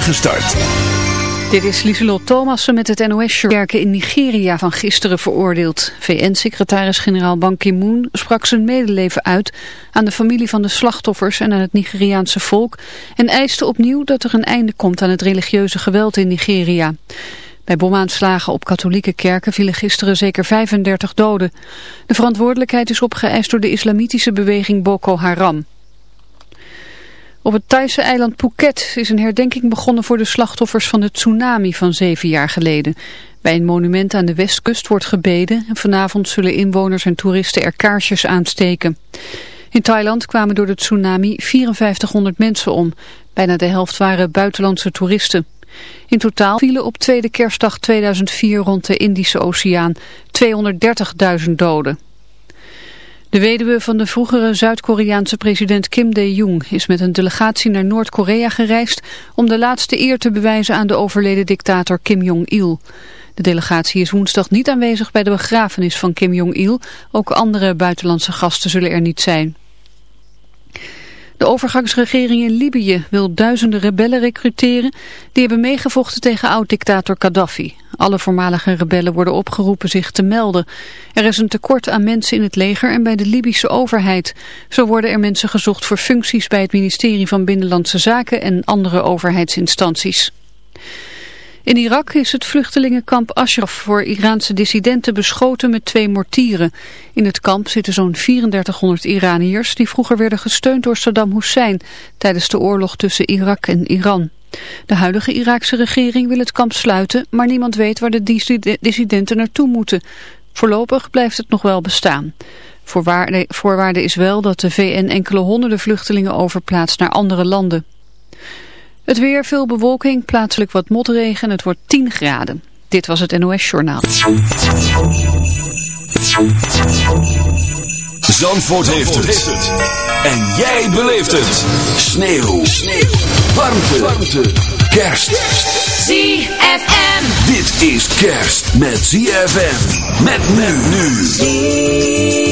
spoedige start. Dit is Lieselot Thomassen met het NOS-kerken in Nigeria van gisteren veroordeeld. VN-secretaris-generaal Ban Ki-moon sprak zijn medeleven uit aan de familie van de slachtoffers en aan het Nigeriaanse volk en eiste opnieuw dat er een einde komt aan het religieuze geweld in Nigeria. Bij bomaanslagen op katholieke kerken vielen gisteren zeker 35 doden. De verantwoordelijkheid is opgeëist door de islamitische beweging Boko Haram. Op het Thaise eiland Phuket is een herdenking begonnen voor de slachtoffers van de tsunami van zeven jaar geleden. Bij een monument aan de westkust wordt gebeden en vanavond zullen inwoners en toeristen er kaarsjes aansteken. In Thailand kwamen door de tsunami 5400 mensen om. Bijna de helft waren buitenlandse toeristen. In totaal vielen op tweede kerstdag 2004 rond de Indische Oceaan 230.000 doden. De weduwe van de vroegere Zuid-Koreaanse president Kim Dae-jung is met een delegatie naar Noord-Korea gereisd om de laatste eer te bewijzen aan de overleden dictator Kim Jong-il. De delegatie is woensdag niet aanwezig bij de begrafenis van Kim Jong-il. Ook andere buitenlandse gasten zullen er niet zijn. De overgangsregering in Libië wil duizenden rebellen recruteren die hebben meegevochten tegen oud-dictator Gaddafi. Alle voormalige rebellen worden opgeroepen zich te melden. Er is een tekort aan mensen in het leger en bij de Libische overheid. Zo worden er mensen gezocht voor functies bij het ministerie van Binnenlandse Zaken en andere overheidsinstanties. In Irak is het vluchtelingenkamp Ashraf voor Iraanse dissidenten beschoten met twee mortieren. In het kamp zitten zo'n 3400 Iraniërs die vroeger werden gesteund door Saddam Hussein tijdens de oorlog tussen Irak en Iran. De huidige Iraakse regering wil het kamp sluiten, maar niemand weet waar de dissidenten naartoe moeten. Voorlopig blijft het nog wel bestaan. Voorwaarde, voorwaarde is wel dat de VN enkele honderden vluchtelingen overplaatst naar andere landen. Het weer, veel bewolking, plaatselijk wat motregen. Het wordt 10 graden. Dit was het NOS Journaal. Zandvoort, heeft, het. En jij beleeft het. Sneeuw. Sneeuw. Warmte. Warmte. Kerst. ZFM. Dit is kerst met ZFM. Met men nu.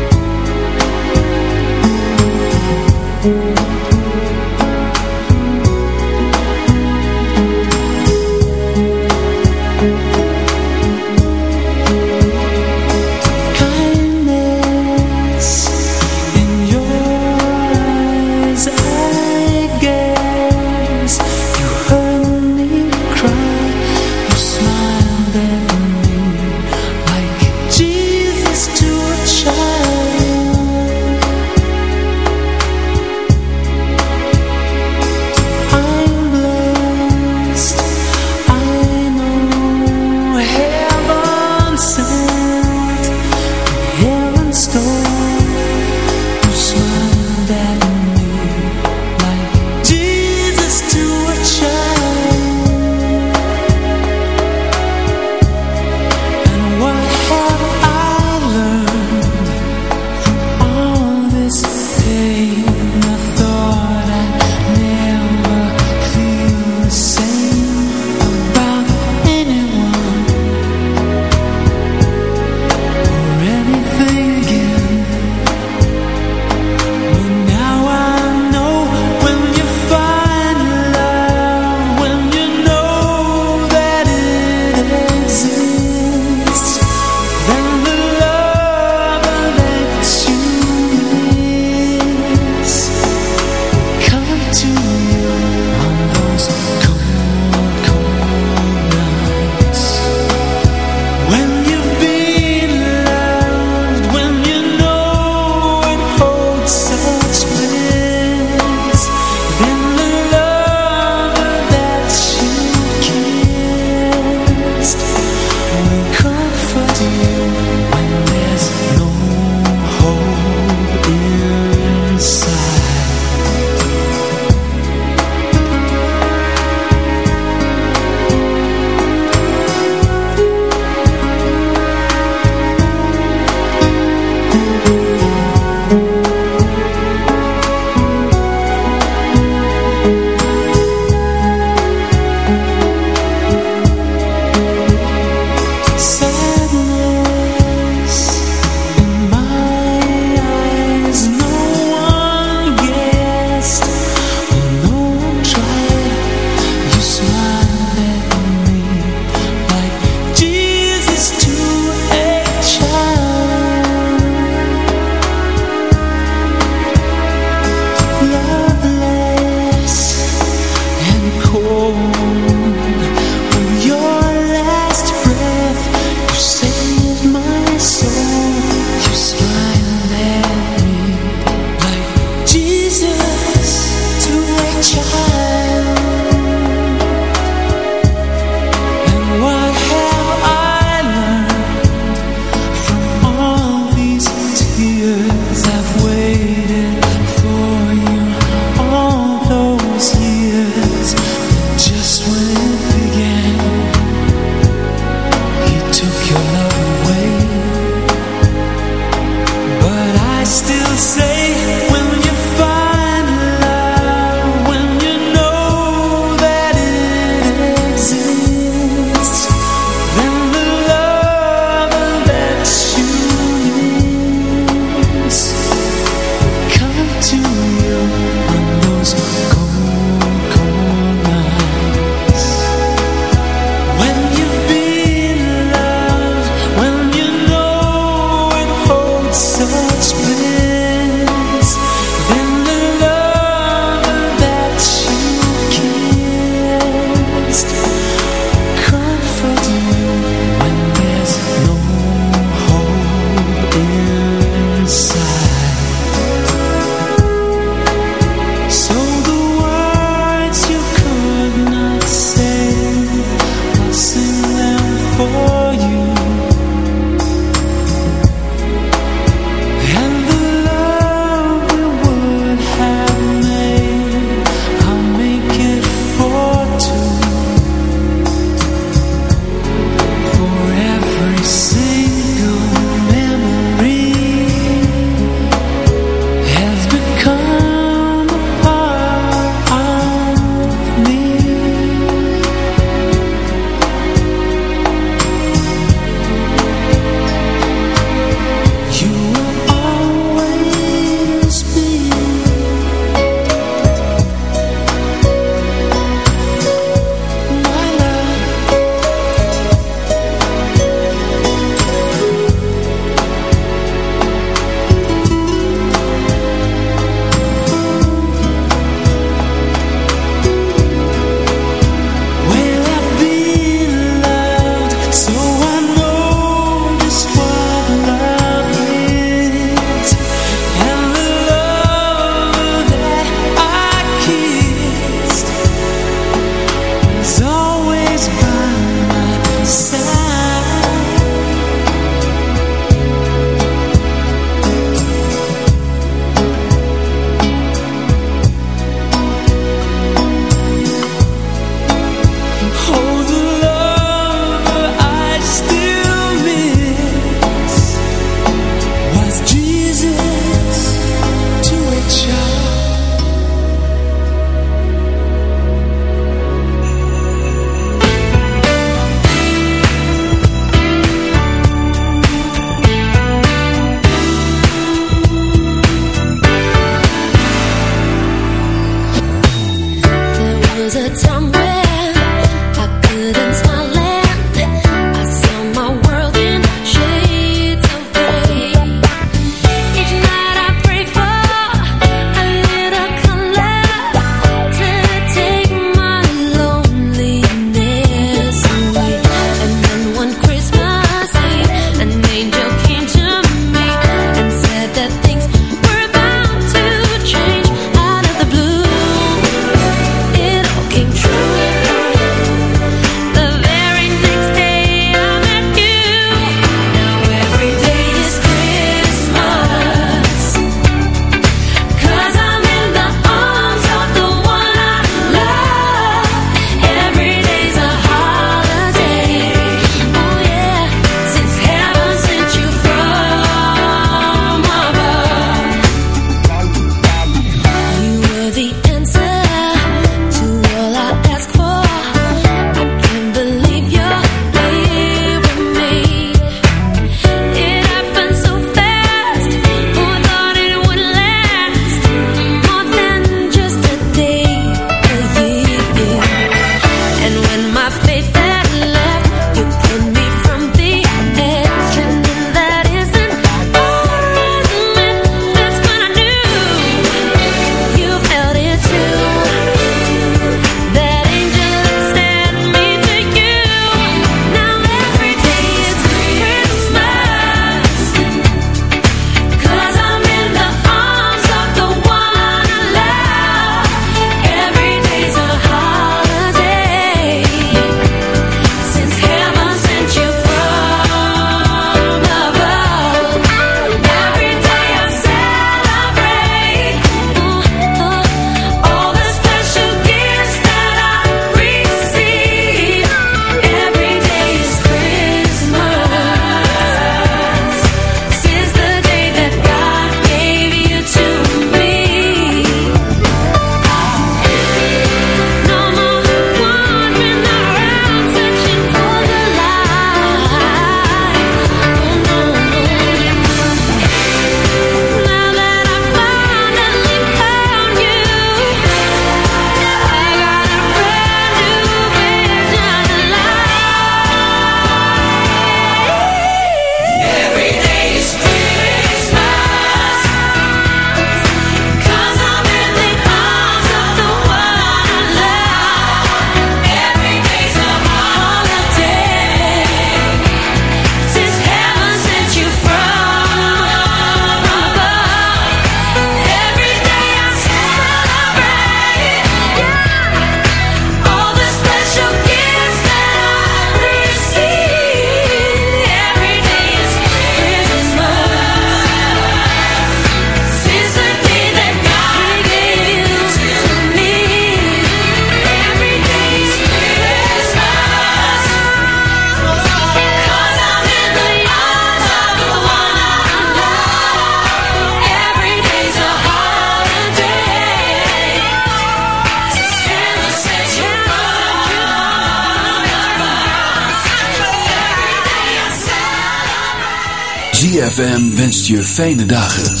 Fijne dagen.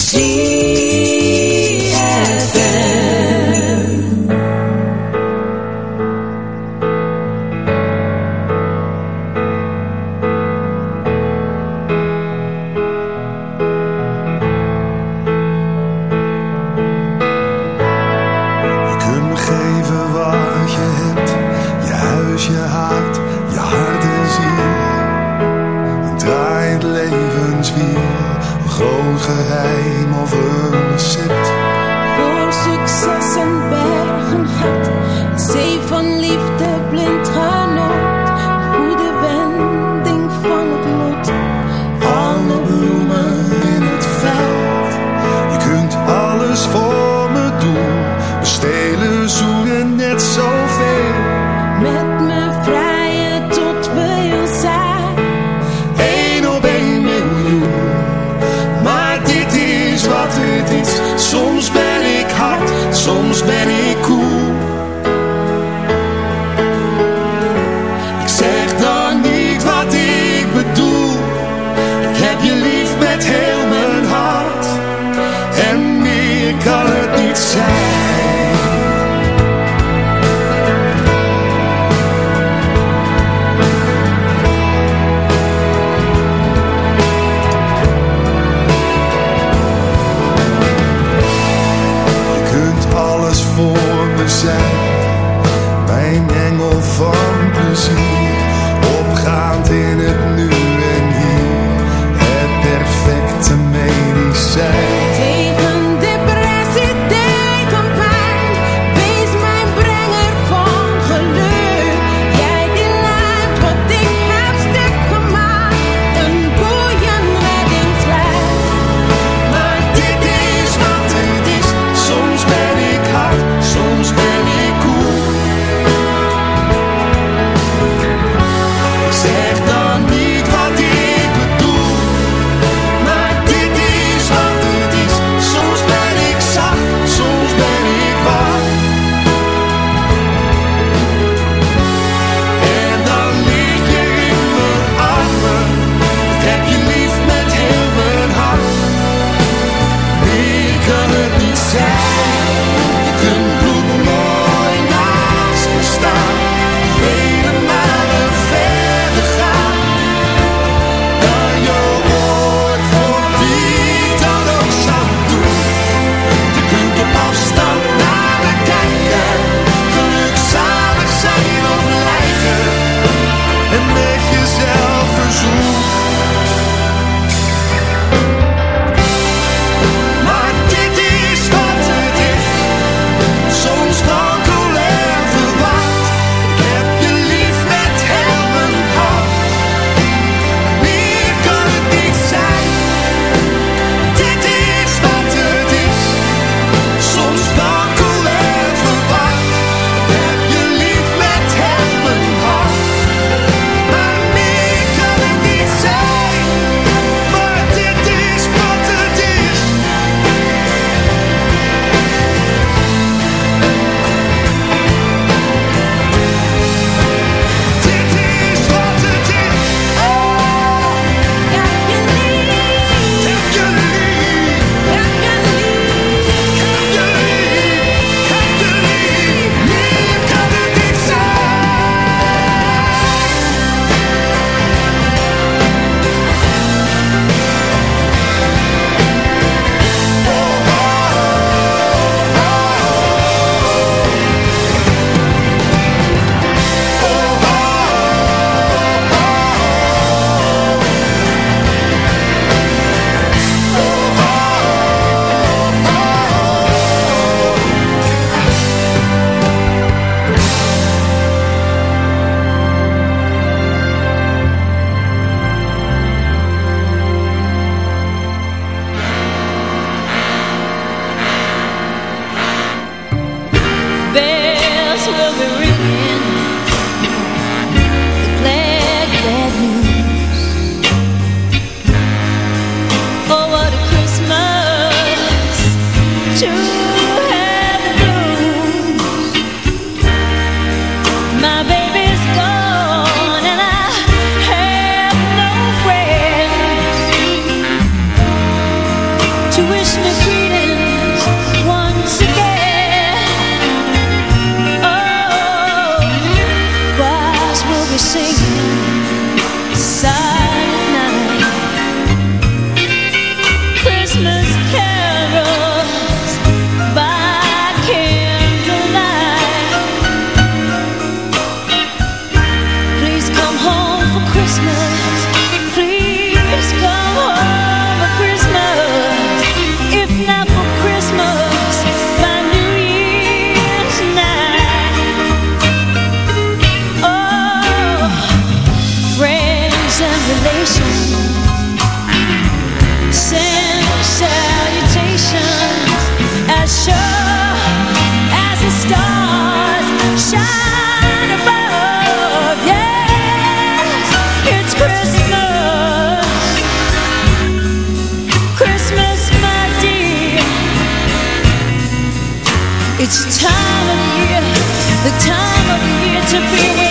It's the time of the year, the time of the year to be. with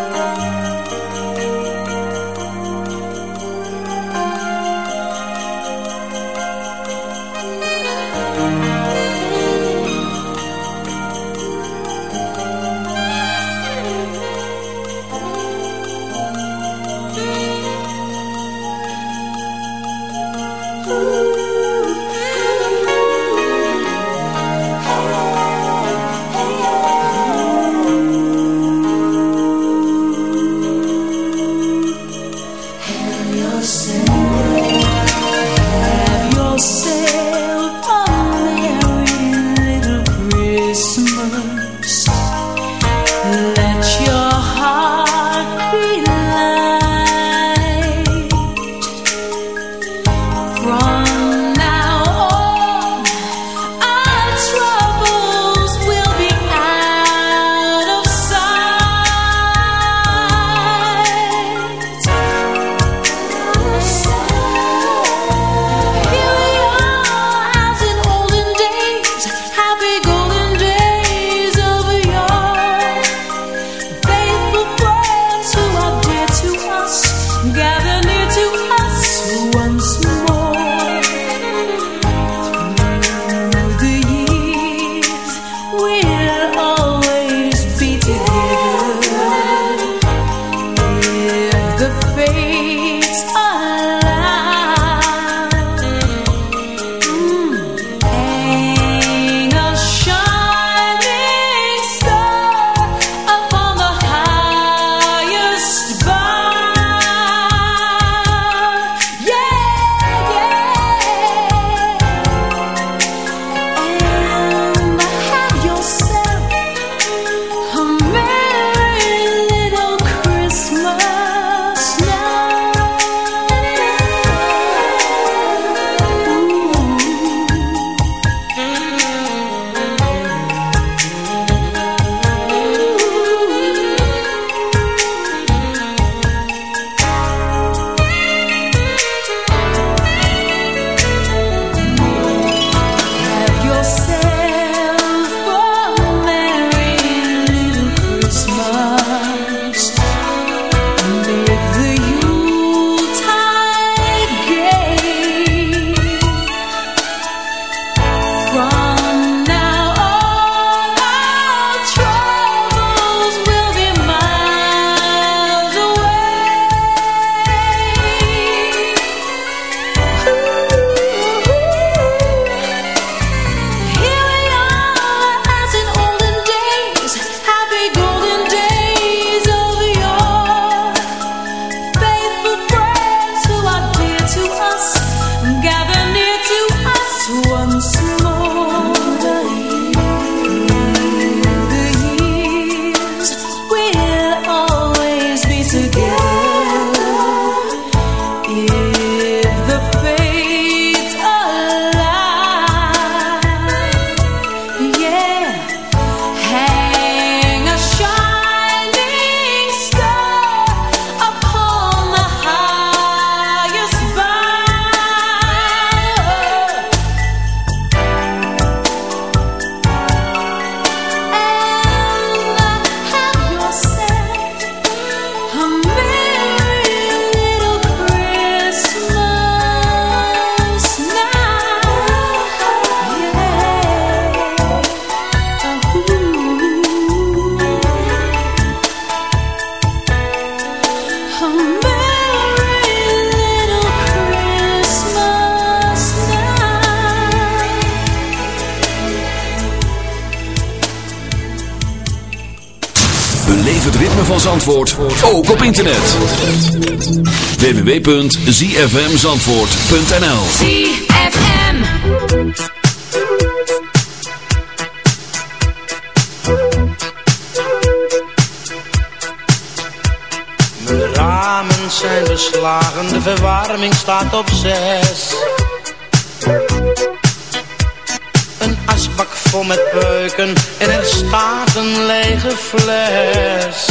Zandvoort, ook op internet. www.zfmzandvoort.nl ZFM Mijn ramen zijn beslagen, de verwarming staat op zes. Een asbak vol met peuken en er staat een lege fles.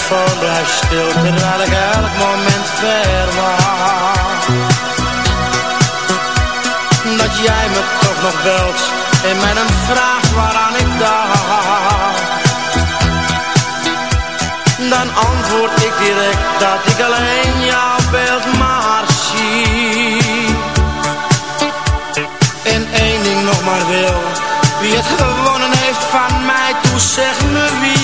Telefoon blijft stil terwijl ik elk moment verwacht. Dat jij me toch nog belt en mij dan vraagt waaraan ik dacht. Dan antwoord ik direct dat ik alleen jouw beeld maar zie. En één ding nog maar wil, wie het gewonnen heeft van mij, toe zeg me wie.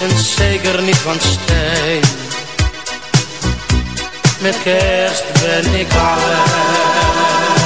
En zeker niet van steen. Met kerst ben ik alleen.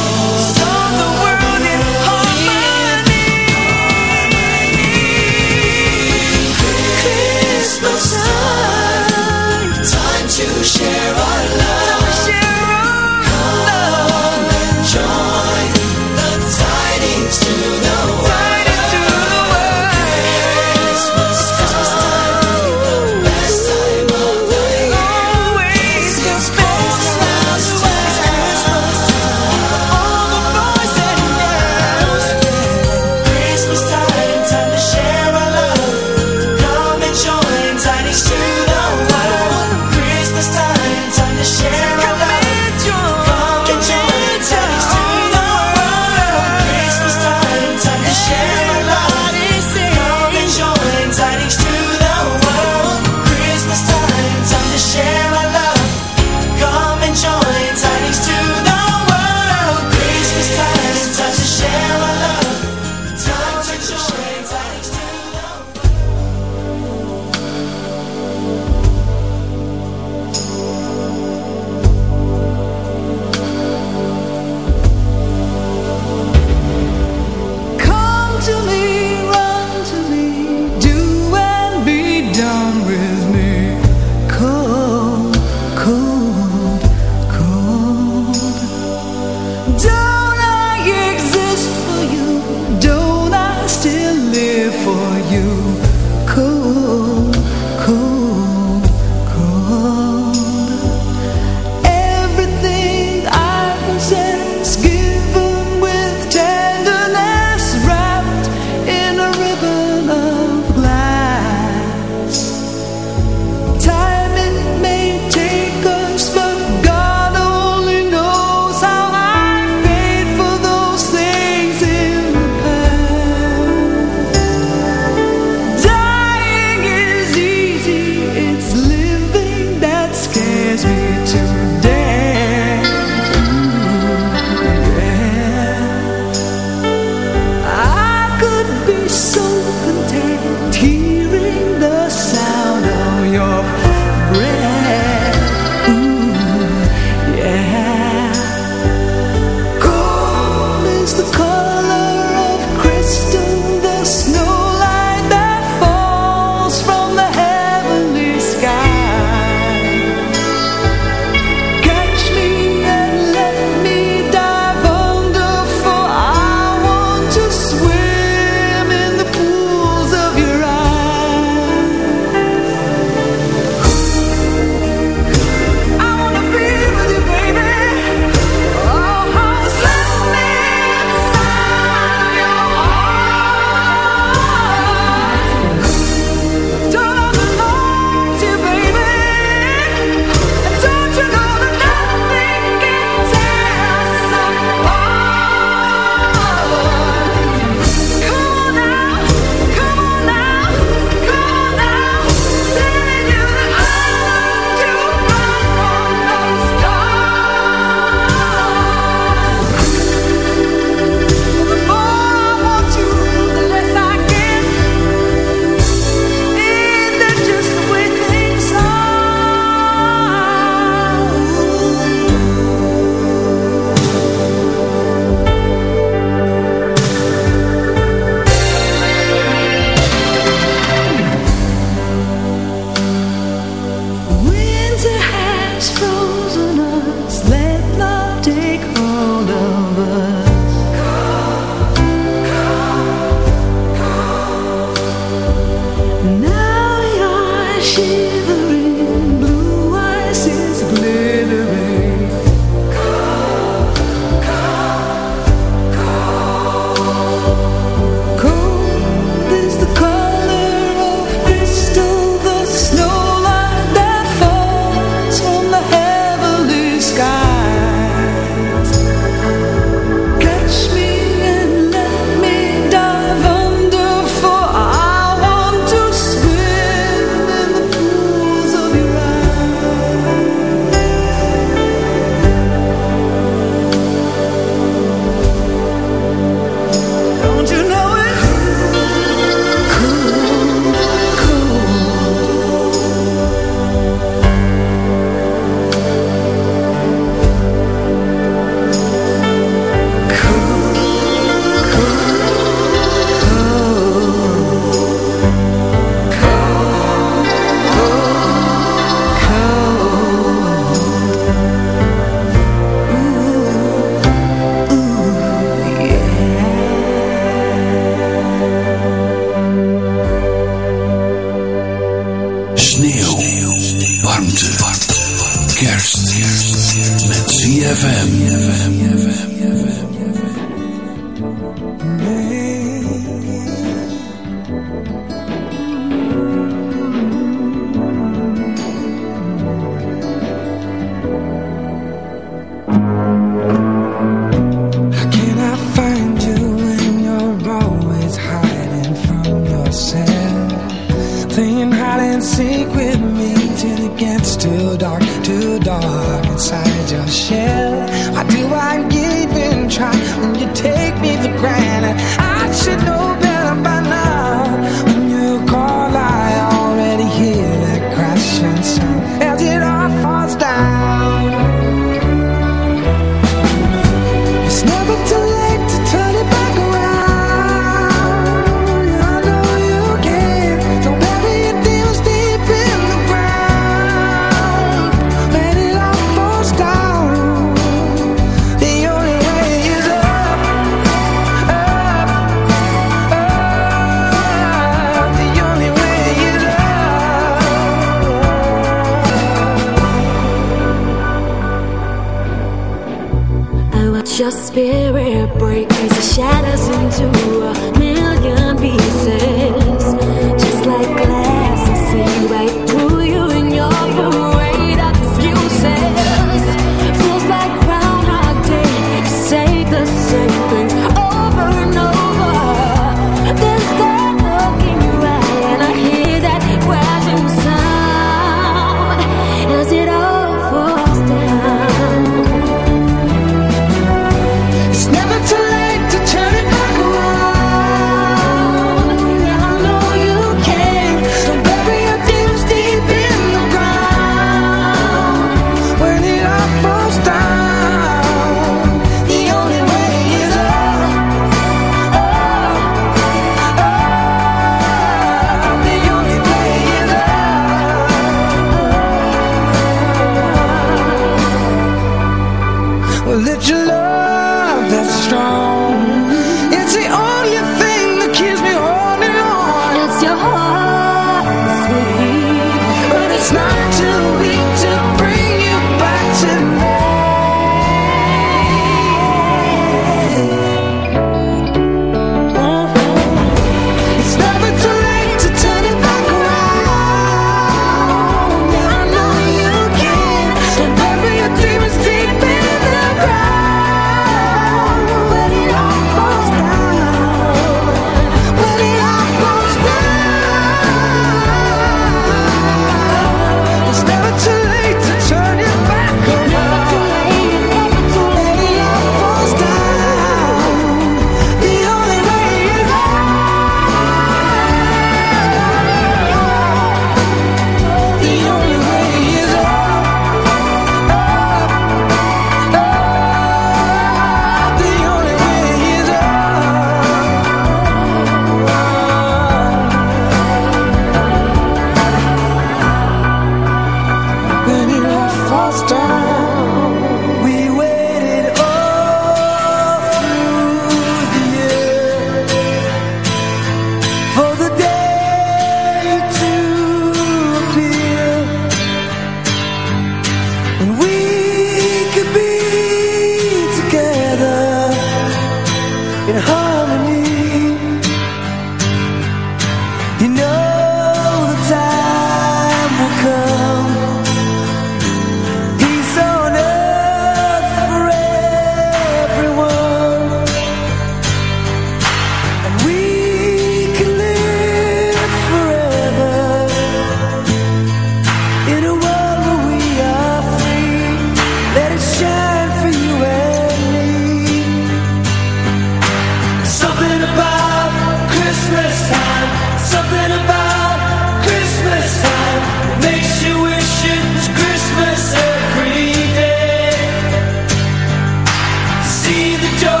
the door.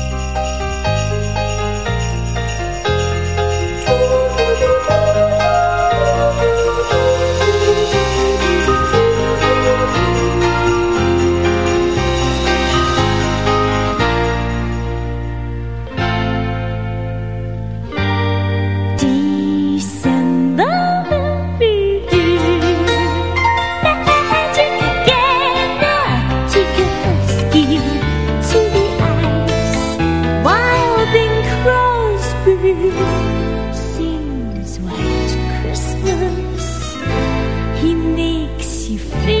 qui flit.